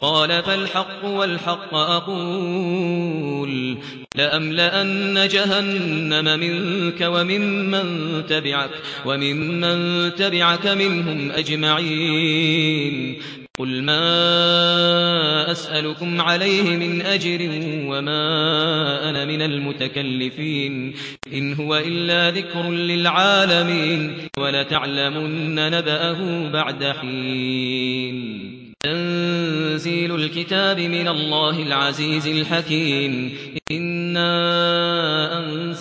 قال فالحق والحق أقول لأملأن جهنم منك وممن تبعك وممن تبعك منهم أجمعين قل ما أسألكم عليه من أجر وما أنا من المتكلفين إن هو إلا ذكر للعالمين ولتعلمن نبأه بعد حين تنزيل الكتاب من الله العزيز الحكيم. إنا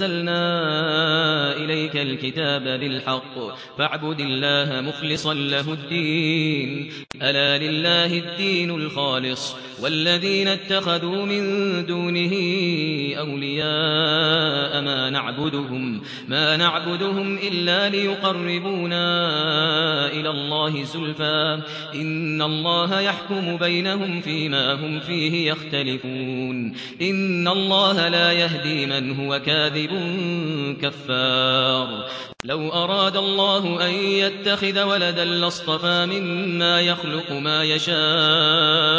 أنزلنا إليك الكتاب بالحق فاعبد الله مخلصا له الدين. ألا لله الدين الخالص والذين اتخذوا من دونه أولياء ما نعبدهم ما نعبدهم إلا ليقربونا إلى الله زلفا إن الله يحكم بينهم فيما هم فيه يختلفون. إن الله لا يهدي من هو كاذب كفار. لو أراد الله أن يتخذ ولدا لاصطفى مما يخلق ما يشاء.